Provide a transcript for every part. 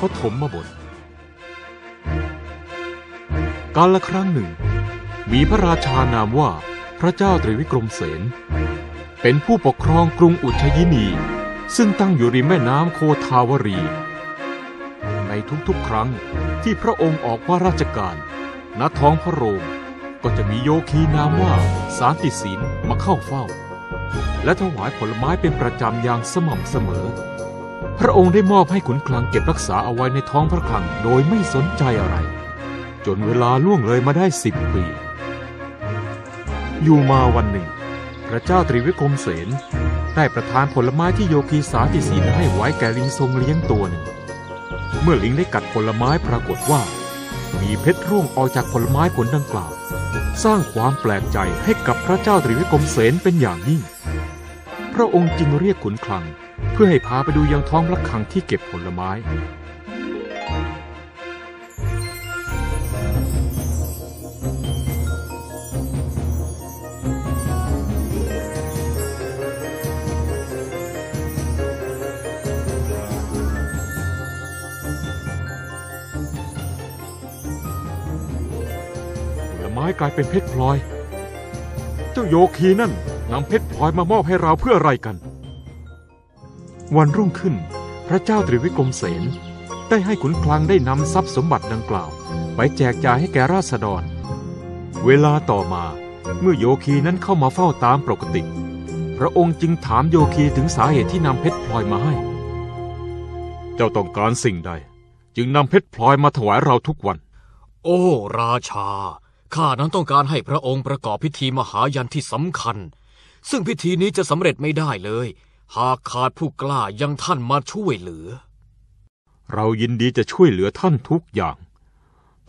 ปฐมบท กาละครั้งหนึ่ง มีพระราชานามว่าพระเจ้าตรีวิกรมเสน เป็นผู้ปกครองกรุงอุทยินี ซึ่งตั้งอยู่ริมแม่น้ำโคทาวรี ในทุกๆครั้งที่พระองค์ออกว่าราชการ ณท้องพระโรงก็จะมีโยคีนามว่าสารติศีลมาเข้าเฝ้า และถวายผลไม้เป็นประจำอย่างสม่ำเสมอ พระองค์ได้มอบให้ขุนคลังเก็บรักษาเอาไว้ในท้องพระคลังโดยไม่สนใจอะไร จนเวลาล่วงเลยมาได้สิบปี อยู่มาวันหนึ่ง พระเจ้าตรีวิกรมเสนได้ประทานผลไม้ที่โยคีสาติศีลให้ไว้แก่ลิงทรงเลี้ยงตัวหนึ่ง เมื่อลิงได้กัดผลไม้ปรากฏว่า มีเพชรร่วงออกจากผลไม้ผลดังกล่าว สร้างความแปลกใจให้กับพระเจ้าตรีวิกรมเสนเป็นอย่างยิ่ง พระองค์จึงเรียกขุนคลัง พื่อให้พาไปดูยังท้องพระคลังที่เก็บผลไม้ ผลไม้กลายเป็นเพชรพลอย เจ้าโยคีนั่นนำเพชรพลอยมามอบให้เราเพื่ออะไรกัน วันรุ่งขึ้น พระเจ้าตรีวิกรมเสนได้ให้ขุนคลังได้นำทรัพย์สมบัติดังกล่าว ไปแจกจ่ายให้แก่ราษฎร เวลาต่อมาเมื่อโยคีนั้นเข้ามาเฝ้าตามปกติ พระองค์จึงถามโยคีถึงสาเหตุที่นำเพชรพลอยมาให้ เจ้าต้องการสิ่งใด จึงนำเพชรพลอยมาถวายเราทุกวัน โอ้ ราชา ข้านั้นต้องการให้พระองค์ประกอบพิธีมหายันที่สำคัญ ซึ่งพิธีนี้จะสำเร็จไม่ได้เลย หากขาดผู้กล้าอยังท่านมาช่วยเหลือ เรายินดีจะช่วยเหลือท่านทุกอย่าง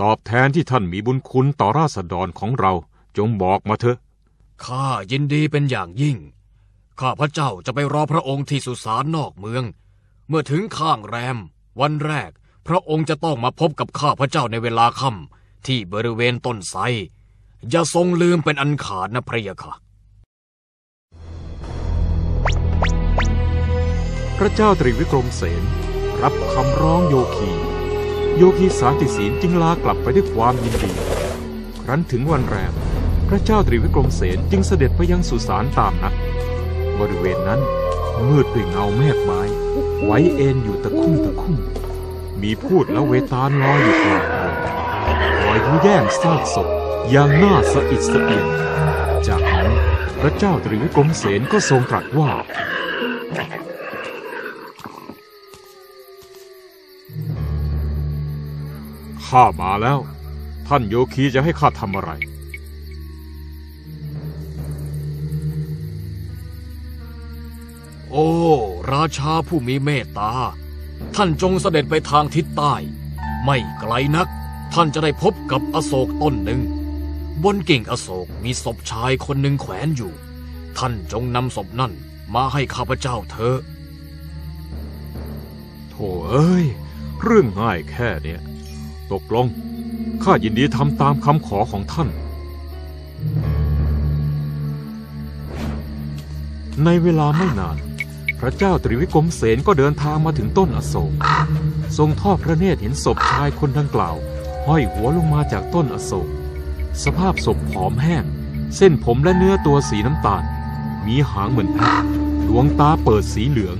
ตอบแทนที่ท่านมีบุญคุณต่อราษฎรของเราจงบอกมาเถอะ ข้ายินดีเป็นอย่างยิ่ง ข้าพระเจ้าจะไปรอพระองค์ที่สุสานนอกเมือง เมื่อถึงข้างแรม วันแรก พระองค์จะต้องมาพบกับข้าพระเจ้าในเวลาค่ำที่บริเวณต้นไทรอย่าทรงลืมเป็นอันขาดนะพระยะค่ะ ระเจ้าตรีวิกรมเสนรับคำร้องโยคี โยคีสาติศีลจึงลากลับไปด้วยความยินดี ครั้นถึงวันแรม พระเจ้าตรีวิกรมเสนจึงเสด็จไปยังสุสานตามนัดบริเวณนั้นมืดด้วยเงาเมฆไม้ ไว้เอ็นอยู่ตะคุ่มตะคุ่ม มีพูดและเวตาลลอยอยู่กลางเรือนคอยยื้อแย่งซากศพอย่างน่าสะอิดสะเอียนจากนั้นพระเจ้าตรีวิกรมเสนก็ทรงตรัสว่า ข้ามาแล้ว ท่านโยคีจะให้ข้าทำอะไร โอ้ ราชาผู้มีเมตตา ท่านจงเสด็จไปทางทิศใต้ ไม่ไกลนัก ท่านจะได้พบกับอโศกต้นหนึ่ง บนกิ่งอโศกมีศพชายคนหนึ่งแขวนอยู่ ท่านจงนำศพนั่นมาให้ข้าพเจ้าเถอะโธ่เอ้ย เรื่องง่ายแค่เนี้ย ตกลง ข้ายินดีทำตามคำขอของท่าน ในเวลาไม่นาน พระเจ้าตรีวิกรมเสนก็เดินทางมาถึงต้นอโศก ทรงทอดพระเนตรเห็นศพชายคนดังกล่าว ห้อยหัวลงมาจากต้นอโศก สภาพศพผอมแห้ง เส้นผมและเนื้อตัวสีน้ำตาล มีหางเหมือนแพะดวงตาเปิดสีเหลือง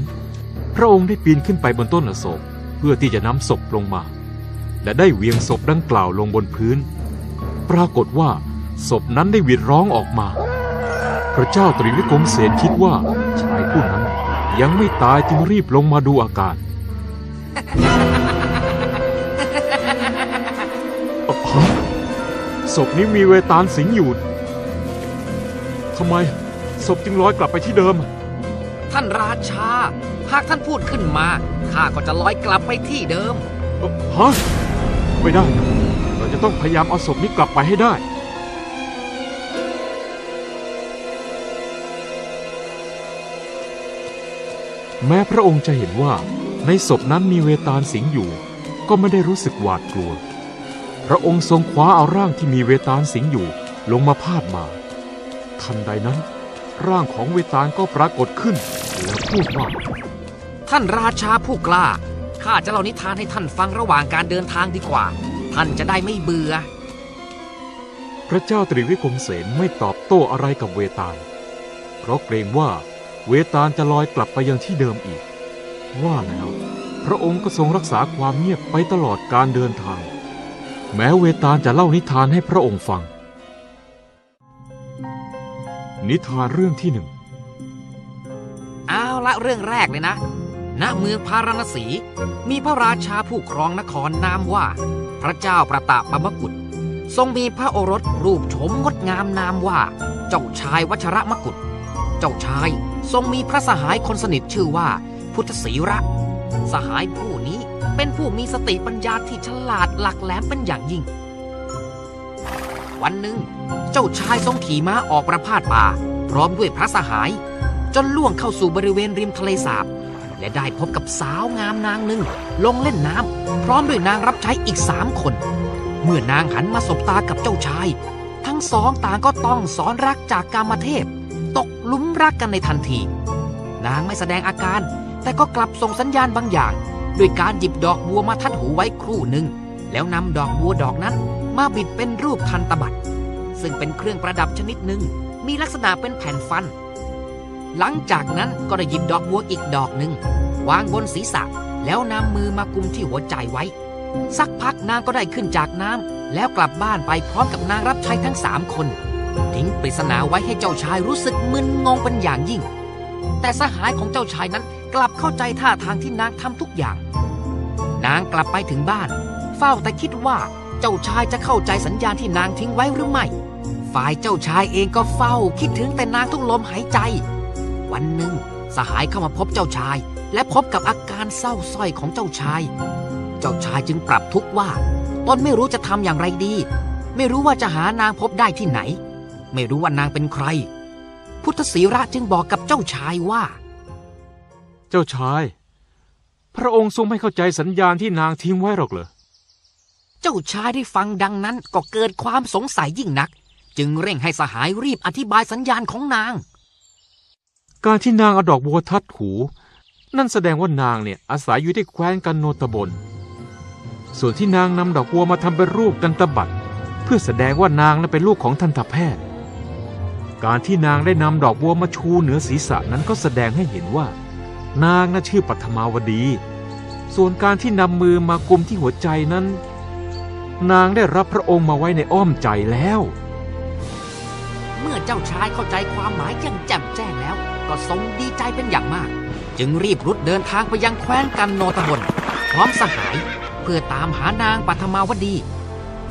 พระองค์ได้ปีนขึ้นไปบนต้นอโศก เพื่อที่จะนำศพลงมา และได้เหวียงศพดังกล่าวลงบนพื้น ปรากฏว่าศพนั้นได้หวีดร้องออกมา พระเจ้าตรีวิกรมเสนคิดว่าชายผู้นั้นยังไม่ตายจึงรีบลงมาดูอาการอ๊ะฮะศพนี้มีเวตาลสิงอยู่ทำไมศพจึงลอยกลับไปที่เดิม ท่านราชา หากท่านพูดขึ้นมาข้าก็จะลอยกลับไปที่เดิมเอ่อฮะ ไม่ได้เราจะต้องพยายามเอาศพนี้กลับไปให้ได้ แม้พระองค์จะเห็นว่าในศพนั้นมีเวตาลสิงอยู่ ก็ไม่ได้รู้สึกหวาดกลัว พระองค์ทรงคว้าเอาร่างที่มีเวตาลสิงอยู่ลงมาพาดมา ทันใดนั้น ร่างของเวตาลก็ปรากฏขึ้นแล้วพูดว่า ท่านราชาผู้กล้า ข้าจะเล่านิทานให้ท่านฟังระหว่างการเดินทางดีกว่า ท่านจะได้ไม่เบื่อ พระเจ้าตรีวิกรมเสนไม่ตอบโต้อะไรกับเวตาล เพราะเกรงว่าเวตาลจะลอยกลับไปยังที่เดิมอีก ว่าแล้ว พระองค์ก็ทรงรักษาความเงียบไปตลอดการเดินทาง แม้เวตาลจะเล่านิทานให้พระองค์ฟัง นิทานเรื่องที่หนึ่งเอาละเรื่องแรกเลยนะ ณเมืองพาราณสี มีพระราชาผู้ครองนครนามว่า พระเจ้าประตาปมกุฎทรงมีพระโอรสรูปโฉมงดงามนามว่า เจ้าชายวัชระมกุฎเจ้าชายทรงมีพระสหายคนสนิทชื่อว่า พุทธศีระ สหายผู้นี้เป็นผู้มีสติปัญญาที่ฉลาดหลักแหลมเป็นอย่างยิ่ง วันหนึ่ง เจ้าชายทรงขี่ม้าออกประพาสป่า พร้อมด้วยพระสหาย จนล่วงเข้าสู่บริเวณริมทะเลสาบ และได้พบกับสาวงามนางหนึ่งลงเล่นน้ำพร้อมด้วยนางรับใช้อีกสามคน เมื่อนางหันมาสบตากับเจ้าชาย ทั้งสองต่างก็ต้องสอนรักจากกามเทพ ตกหลุมรักกันในทันที นางไม่แสดงอาการ แต่ก็กลับส่งสัญญาณบางอย่างด้วยการหยิบดอกบัวมาทัดหูไว้ครู่หนึ่ง แล้วนำดอกบัวดอกนั้นมาบิดเป็นรูปทันตบัตซึ่งเป็นเครื่องประดับชนิดหนึ่งมีลักษณะเป็นแผ่นฟัน หลังจากนั้นก็ได้หยิบดอกบัวอีกดอกหนึ่งวางบนศีรษะแล้วนำมือมากุมที่หัวใจไว้ สักพักนางก็ได้ขึ้นจากน้ำแล้วกลับบ้านไปพร้อมกับนางรับใช้ทั้งสามคนทิ้งปริศนาไว้ให้เจ้าชายรู้สึกมึนงงเป็นอย่างยิ่ง แต่สหายของเจ้าชายนั้นกลับเข้าใจท่าทางที่นางทำทุกอย่าง นางกลับไปถึงบ้าน เฝ้าแต่คิดว่าเจ้าชายจะเข้าใจสัญญาณที่นางทิ้งไว้หรือไม่ ฝ่ายเจ้าชายเองก็เฝ้าคิดถึงแต่นางทุกลมหายใจ วันหนึ่ง สหายเข้ามาพบเจ้าชาย และพบกับอาการเศร้าส้อยของเจ้าชาย เจ้าชายจึงปรับทุกข์ว่าตนไม่รู้จะทำอย่างไรดี ไม่รู้ว่าจะหานางพบได้ที่ไหน ไม่รู้ว่านางเป็นใคร พุทธศีระจึงบอกกับเจ้าชายว่า เจ้าชาย พระองค์ทรงไม่เข้าใจสัญญาณที่นางทิ้งไว้หรอกเหรอเจ้าชายได้ฟังดังนั้นก็เกิดความสงสัยยิ่งนัก จึงเร่งให้สหายรีบอธิบายสัญญาณของนาง การที่นางเอาดอกบัวทัดหู นั่นแสดงว่านางเนี่ยอาศัยอยู่ที่แคว้นกันโนตบน ส่วนที่นางนำดอกบัวมาทำเป็นรูปกันตบัตรเพื่อแสดงว่านางนั้นเป็นลูกของทันตแพทย์ การที่นางได้นำดอกบัวมาชูเหนือศีรษะนั้นก็แสดงให้เห็นว่า นางน่ะชื่อปัทมาวดี ส่วนการที่นำมือมากุมที่หัวใจนั้น นางได้รับพระองค์มาไว้ในอ้อมใจแล้ว เมื่อเจ้าชายเข้าใจความหมายอย่างแจ่มแจ้ง ก็ทรงดีใจเป็นอย่างมาก จึงรีบรุดเดินทางไปยังแคว้นกันโนตบนพร้อมสหาย เพื่อตามหานางปัทมาวดี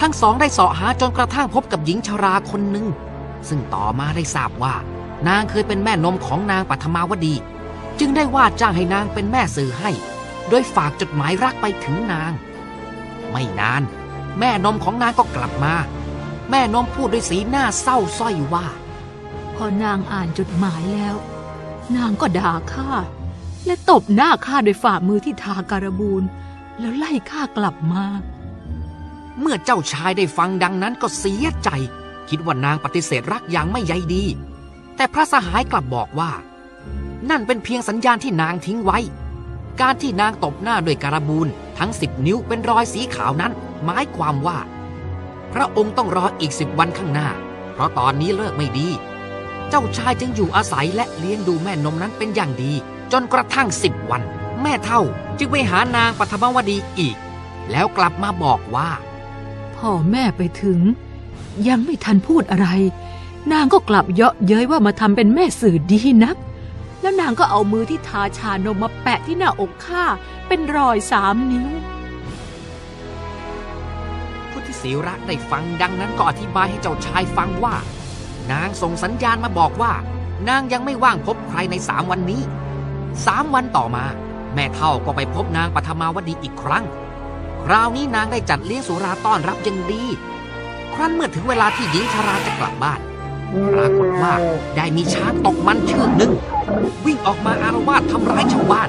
ทั้งสองได้เสาะหาจนกระทั่งพบกับหญิงชราคนหนึ่ง ซึ่งต่อมาได้ทราบว่า นางเคยเป็นแม่นมของนางปัทมาวดี จึงได้ว่าจ้างให้นางเป็นแม่สื่อให้ โดยฝากจดหมายรักไปถึงนาง ไม่นาน แม่นมของนางก็กลับมา แม่นมพูดด้วยสีหน้าเศร้าสร้อยว่าพอนางอ่านจดหมายแล้ว นางก็ด่าข้าและตบหน้าข้าด้วยฝ่ามือที่ทาการบูนแล้วไล่ข้ากลับมา เมื่อเจ้าชายได้ฟังดังนั้นก็เสียใจ คิดว่านางปฏิเสธรักอย่างไม่ใยดี แต่พระสหายกลับบอกว่า นั่นเป็นเพียงสัญญาณที่นางทิ้งไว้ การที่นางตบหน้าด้วยการบูนทั้งสิบนิ้วเป็นรอยสีขาวนั้น หมายความว่า พระองค์ต้องรออีกสิบวันข้างหน้า เพราะตอนนี้เลิกไม่ดี เจ้าชายจึงอยู่อาศัยและเลี้ยงดูแม่นมนั้นเป็นอย่างดี จนกระทั่งสิบวัน แม่เท่าจึงไปหานางปฐมวดีอีก แล้วกลับมาบอกว่า พ่อแม่ไปถึง ยังไม่ทันพูดอะไร นางก็กลับเยาะเย้ยว่ามาทำเป็นแม่สื่อดีนัก แล้วนางก็เอามือที่ทาชานมมาแปะที่หน้าอกข้าเป็นรอยสามนิ้วพุทธิศีระได้ฟังดังนั้นก็อธิบายให้เจ้าชายฟังว่า นางส่งสัญญาณมาบอกว่า นางยังไม่ว่างพบใครในสามวันนี้สามวันต่อมา แม่เท่าก็ไปพบนางปฐมาวดีอีกครั้ง คราวนี้นางได้จัดเลี้ยงสุราต้อนรับอย่างดี ครั้นเมื่อถึงเวลาที่หญิงชราจะกลับบ้านปรากฏว่าได้มีช้างตกมันเชือกหนึ่ง วิ่งออกมาอารวาสทำร้ายชาวบ้าน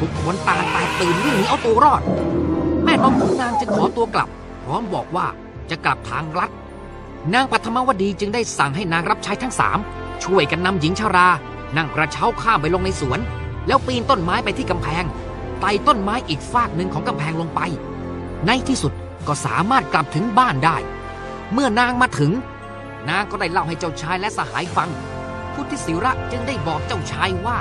ทุกคนต่างแตกตื่นวิ่งหนีเอาตัวรอด แม่นมของนางจึงขอตัวกลับ พร้อมบอกว่าจะกลับทางลัด นางปัทมวดีจึงได้สั่งให้นางรับใช้ทั้งสามช่วยกันนำหญิงชารา นั่งกระเช้าข้ามไปลงในสวน แล้วปีนต้นไม้ไปที่กำแพงไต่ต้นไม้อีกฟากหนึ่งของกำแพงลงไป ในที่สุดก็สามารถกลับถึงบ้านได้ เมื่อนางมาถึง นางก็ได้เล่าให้เจ้าชายและสหายฟัง พุทธิศิระจึงได้บอกเจ้าชายว่า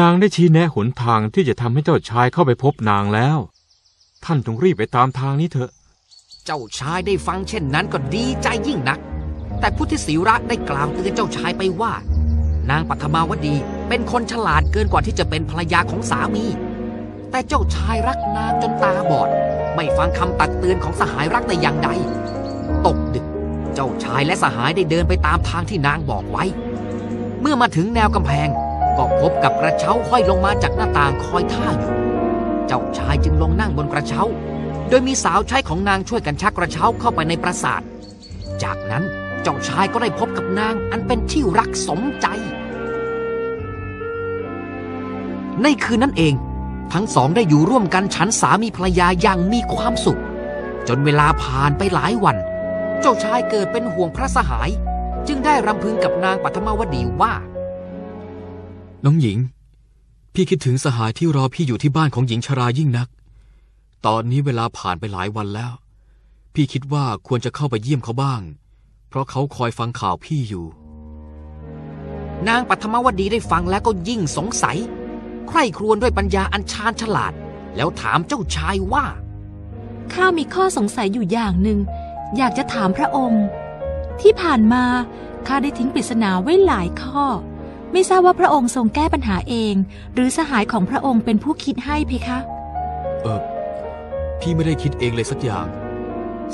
นางได้ชี้แนะหนทางที่จะทำให้เจ้าชายเข้าไปพบนางแล้ว ท่านจงรีบไปตามทางนี้เถอะ เจ้าชายได้ฟังเช่นนั้นก็ดีใจยิ่งนัก แต่พุทธิศิระได้กล่าวเตือนเจ้าชายไปว่า นางปัทมาวดีเป็นคนฉลาดเกินกว่าที่จะเป็นภรรยาของสามี แต่เจ้าชายรักนางจนตาบอด ไม่ฟังคำตักเตือนของสหายรักแต่อย่างใด ตกดึก เจ้าชายและสหายได้เดินไปตามทางที่นางบอกไว้ เมื่อมาถึงแนวกำแพงก็พบกับกระเช้าห้อยลงมาจากหน้าต่างคอยท่าอยู่ เจ้าชายจึงลงนั่งบนกระเช้า ดยมีสาวใช้ของนางช่วยกันชักกระเช้าเข้าไปในปราสาท จากนั้นเจ้าชายก็ได้พบกับนางอันเป็นที่รักสมใจ ในคืนนั้นเอง ทั้งสองได้อยู่ร่วมกันฉันสามีภรรยาอย่างมีความสุข จนเวลาผ่านไปหลายวัน เจ้าชายเกิดเป็นห่วงพระสหาย จึงได้รำพึงกับนางปัทมาวดีว่า น้องหญิง พี่คิดถึงสหายที่รอพี่อยู่ที่บ้านของหญิงชรายิ่งนัก ตอนนี้เวลาผ่านไปหลายวันแล้ว พี่คิดว่าควรจะเข้าไปเยี่ยมเขาบ้าง เพราะเขาคอยฟังข่าวพี่อยู่ นางปัทมวดีได้ฟังแล้วก็ยิ่งสงสัย ใคร่ครวญด้วยปัญญาอันชาญฉลาด แล้วถามเจ้าชายว่า ข้ามีข้อสงสัยอยู่อย่างหนึ่ง อยากจะถามพระองค์ ที่ผ่านมาข้าได้ทิ้งปริศนาไว้หลายข้อ ไม่ทราบว่าพระองค์ทรงแก้ปัญหาเอง หรือสหายของพระองค์เป็นผู้คิดให้เพคะ เออ พี่ไม่ได้คิดเองเลยสักอย่าง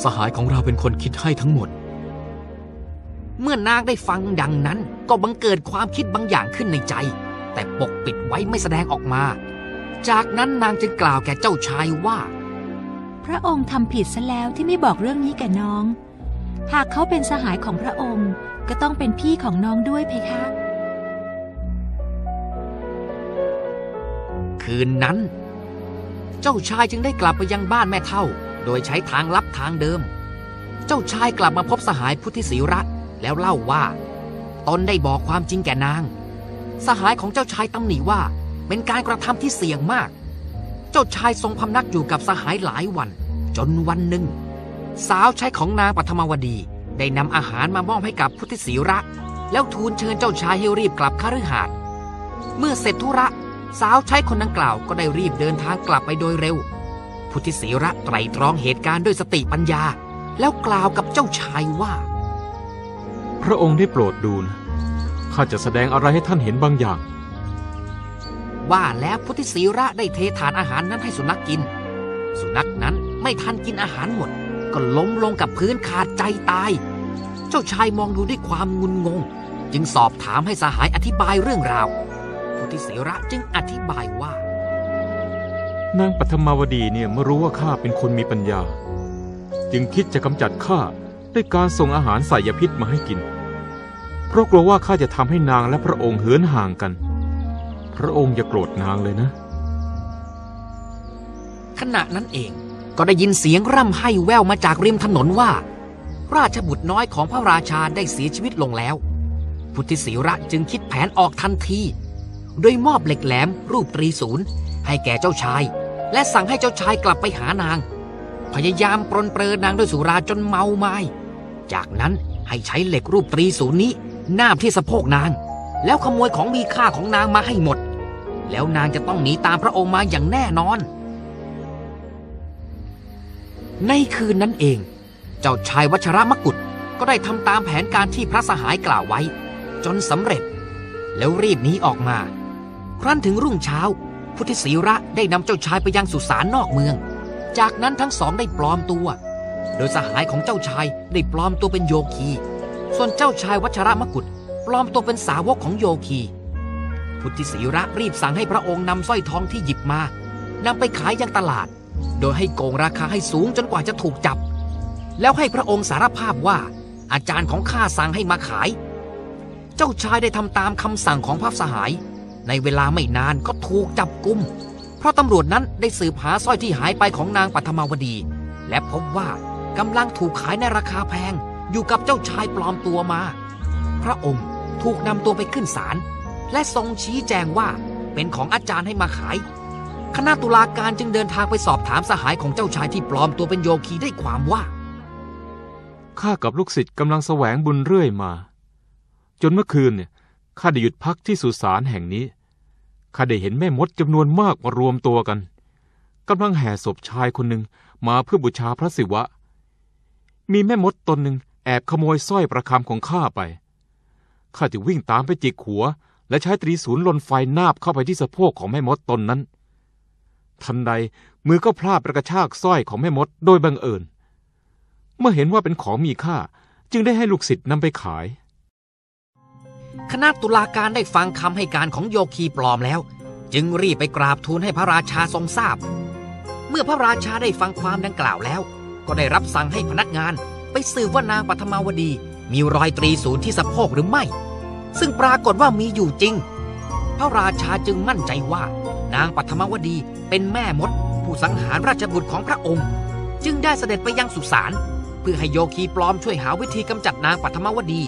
สหายของเราเป็นคนคิดให้ทั้งหมด เมื่อนางได้ฟังดังนั้น ก็บังเกิดความคิดบางอย่างขึ้นในใจ แต่ปกปิดไว้ไม่แสดงออกมา จากนั้นนางจึงกล่าวแก่เจ้าชายว่า พระองค์ทำผิดซะแล้วที่ไม่บอกเรื่องนี้แก่น้อง หากเขาเป็นสหายของพระองค์ก็ต้องเป็นพี่ของน้องด้วยเพคะ คืนนั้น เจ้าชายจึงได้กลับไปยังบ้านแม่เท่า โดยใช้ทางลับทางเดิม เจ้าชายกลับมาพบสหายพุทธิศีระแล้วเล่าว่า ตนได้บอกความจริงแก่นาง สหายของเจ้าชายตำหนิว่าเป็นการกระทำที่เสี่ยงมาก เจ้าชายทรงพำนักอยู่กับสหายหลายวัน จนวันหนึ่ง สาวใช้ของนางปัทมวดี ได้นำอาหารมามอบให้กับพุทธิศีระ แล้วทูลเชิญเจ้าชายให้รีบกลับคฤหาสน์เมื่อเสร็จธุระ สาวใช้คนดังกล่าวก็ได้รีบเดินทางกลับไปโดยเร็ว พุทธิศีระไตรตรองเหตุการณ์ด้วยสติปัญญา แล้วกล่าวกับเจ้าชายว่า พระองค์ได้โปรดดูนะข้าจะแสดงอะไรให้ท่านเห็นบางอย่าง ว่าแล้วพุทธิศีระได้เทฐานอาหารนั้นให้สุนัขกกิน สุนัขนั้นไม่ทันกินอาหารหมด ก็ล้มลงกับพื้นขาดใจตาย เจ้าชายมองดูด้วยความงุนงง จึงสอบถามให้สหายอธิบายเรื่องราว พุทธิศีระจึงอธิบายว่า นางปัทมาวดีเนี่ยเมื่อรู้ว่าข้าเป็นคนมีปัญญา จึงคิดจะกำจัดข้าด้วยการส่งอาหารใส่ยาพิษมาให้กิน เพราะกลัวว่าข้าจะทำให้นางและพระองค์เหินห่างกัน พระองค์อย่าโกรธนางเลยนะ ขณะนั้นเองก็ได้ยินเสียงร่ำไห้แว่วมาจากริมถนนว่า ราชบุตรน้อยของพระราชาได้เสียชีวิตลงแล้ว พุทธิศีระจึงคิดแผนออกทันที โดยมอบเหล็กแหลมรูปตรีศูนย์ให้แก่เจ้าชาย และสั่งให้เจ้าชายกลับไปหานาง พยายามปรนเปรอนางด้วยสุราจนเมาไมา้จากนั้นให้ใช้เหล็กรูปตรีศูนย์นี้นาบที่สะโพกนาง แล้วขโมยของมีค่าของนางมาให้หมด แล้วนางจะต้องหนีตามพระองค์มาอย่างแน่นอน ในคืนนั้นเอง เจ้าชายวัชระมกุฎก็ได้ทำตามแผนการที่พระสหายกล่าวไว้ จนสำเร็จ แล้วรีบหนีออกมา ครั้นถึงรุ่งเช้า พุทธิศีระได้นำเจ้าชายไปยังสุสานนอกเมือง จากนั้นทั้งสองได้ปลอมตัว โดยสหายของเจ้าชายได้ปลอมตัวเป็นโยคี ส่วนเจ้าชายวัชระมกุฎปลอมตัวเป็นสาวกของโยคี พุทธิศีระรีบสั่งให้พระองค์นำสร้อยทองที่หยิบมานำไปขายยังตลาด โดยให้โกงราคาให้สูงจนกว่าจะถูกจับ แล้วให้พระองค์สารภาพว่า อาจารย์ของข้าสั่งให้มาขาย เจ้าชายได้ทำตามคำสั่งของพระสหาย ในเวลาไม่นานก็ถูกจับกุม เพราะตำรวจนั้นได้สืบหาสร้อยที่หายไปของนางปัทมาวดี และพบว่ากำลังถูกขายในราคาแพงอยู่กับเจ้าชายปลอมตัวมา พระองค์ถูกนำตัวไปขึ้นศาลและทรงชี้แจงว่าเป็นของอาจารย์ให้มาขาย คณะตุลาการจึงเดินทางไปสอบถามสหายของเจ้าชายที่ปลอมตัวเป็นโยคีได้ความว่า ข้ากับลูกศิษย์กำลังแสวงบุญเรื่อยมา จนเมื่อคืนเนี่ยข้าได้หยุดพักที่สุสานแห่งนี้ ข้าได้เห็นแม่มดจำนวนมากมารวมตัวกันกำลังแห่ศพชายคนหนึ่งมาเพื่อบูชาพระศิวะ มีแม่มดตนหนึ่งแอบขโมยสร้อยประคำของข้าไป ข้าจึงวิ่งตามไปจิกหัว และใช้ตรีศูนย์ลนไฟนาบเข้าไปที่สะโพกของแม่มดตนนั้น ทันใดมือก็พลาดประกระชากสร้อยของแม่มดโดยบังเอิญ เมื่อเห็นว่าเป็นของมีค่าจึงได้ให้ลูกศิษย์นำไปขาย คณะตุลาการได้ฟังคำให้การของโยคีปลอมแล้ว จึงรีบไปกราบทูลให้พระราชาทรงทราบ เมื่อพระราชาได้ฟังความดังกล่าวแล้ว ก็ได้รับสั่งให้พนักงานไปสืบว่านางปฐมาวดีมีรอยตรีศูนย์ที่สะโพกหรือไม่ ซึ่งปรากฏว่ามีอยู่จริง พระราชาจึงมั่นใจว่า นางปฐมาวดีเป็นแม่มด ผู้สังหารราชบุตรของพระองค์ จึงได้เสด็จไปยังสุสานเพื่อให้โยคีปลอมช่วยหาวิธีกำจัดนางปฐมาวดี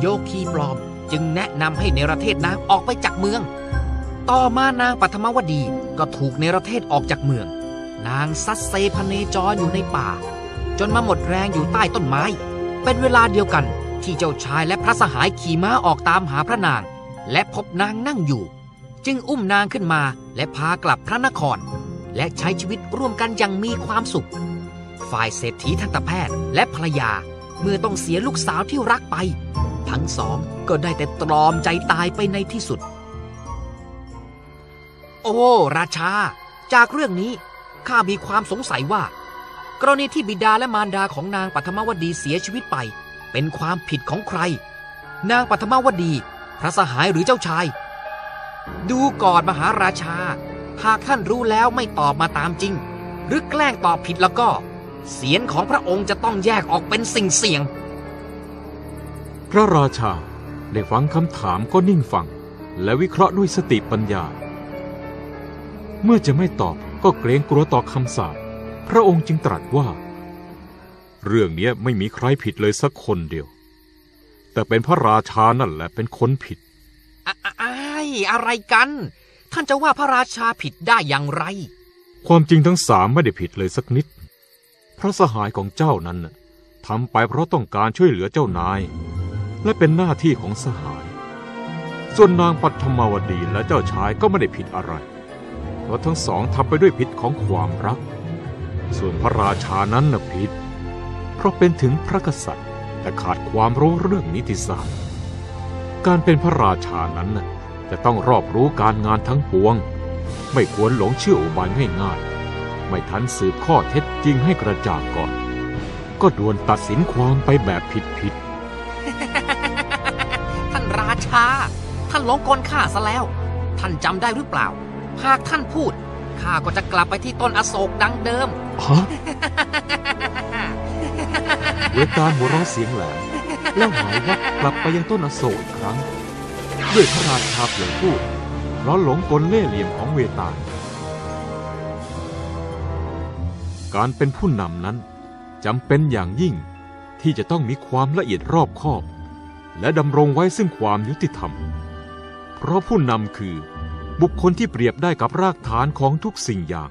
โยคีปลอม จึงแนะนำให้เนรเทศนางออกไปจากเมือง ต่อมานางปฐมวดีก็ถูกเนรเทศออกจากเมือง นางซัดเซพเนจรอยู่ในป่า จนมาหมดแรงอยู่ใต้ต้นไม้ เป็นเวลาเดียวกันที่เจ้าชายและพระสหายขี่ม้าออกตามหาพระนาง และพบนางนั่งอยู่ จึงอุ้มนางขึ้นมาและพากลับพระนคร และใช้ชีวิตร่วมกันอย่างมีความสุข ฝ่ายเศรษฐีทันตแพทย์และภรรยาเมื่อต้องเสียลูกสาวที่รักไป ทั้งสองก็ได้แต่ตรอมใจตายไปในที่สุด โอ้ ราชา จากเรื่องนี้ข้ามีความสงสัยว่า กรณีที่บิดาและมารดาของนางปฐมวดีเสียชีวิตไป เป็นความผิดของใคร นางปฐมวดี พระสหายหรือเจ้าชาย ดูก่อนมหาราชา หากท่านรู้แล้วไม่ตอบมาตามจริง หรือแกล้งตอบผิดแล้วก็ เสียงของพระองค์จะต้องแยกออกเป็นสิ่งเสี่ยง ระราชาได้ฟังคำถามก็นิ่งฟัง และวิเคราะห์ด้วยสติปัญญา เมื่อจะไม่ตอบก็เกรงกลัวต่อคำสาปพระองค์จึงตรัสว่า เรื่องเนี้ยไม่มีใครผิดเลยสักคนเดียว แต่เป็นพระราชานั่นแหละเป็นคนผิดอะอะอ้ายอะไรกัน ท่านจะว่าพระราชาผิดได้อย่างไร ความจริงทั้งสามไม่ได้ผิดเลยสักนิด พระสหายของเจ้านั้นน่ะทำไปเพราะต้องการช่วยเหลือเจ้านาย และเป็นหน้าที่ของสหาย ส่วนนางปัทมาวดีและเจ้าชายก็ไม่ได้ผิดอะไร เพราะทั้งสองทำไปด้วยพิษของความรัก ส่วนพระราชานั้นน่ะผิด เพราะเป็นถึงพระกษัตริย์แต่ขาดความรู้เรื่องนิติศาสตร์ การเป็นพระราชานั้นน่ะจะต้องรอบรู้การงานทั้งปวง ไม่ควรหลงเชื่ออุบายง่ายๆ ไม่ทันสืบข้อเท็จจริงให้กระจ่างก่อน ก็ด่วนตัดสินความไปแบบผิดท่านราชา ท่านหลงกลข้าซะแล้ว ท่านจำได้หรือเปล่า หากท่านพูดข้าก็จะกลับไปที่ต้นอโศกดังเดิมๆฮะเวตาลหัวเราะเสียงแหลมแล้วหายวับกลับไปยังต้นอโศกอีกครั้ง ด้วยพระราชาเผลอพูดเพราะหลงกลเล่ห์เหลี่ยมของเวตาลการเป็นผู้นำนั้นจำเป็นอย่างยิ่งที่จะต้องมีความละเอียดรอบคอบ และดำรงไว้ซึ่งความยุติธรรม เพราะผู้นำคือ บุคคลที่เปรียบได้กับรากฐานของทุกสิ่งอย่าง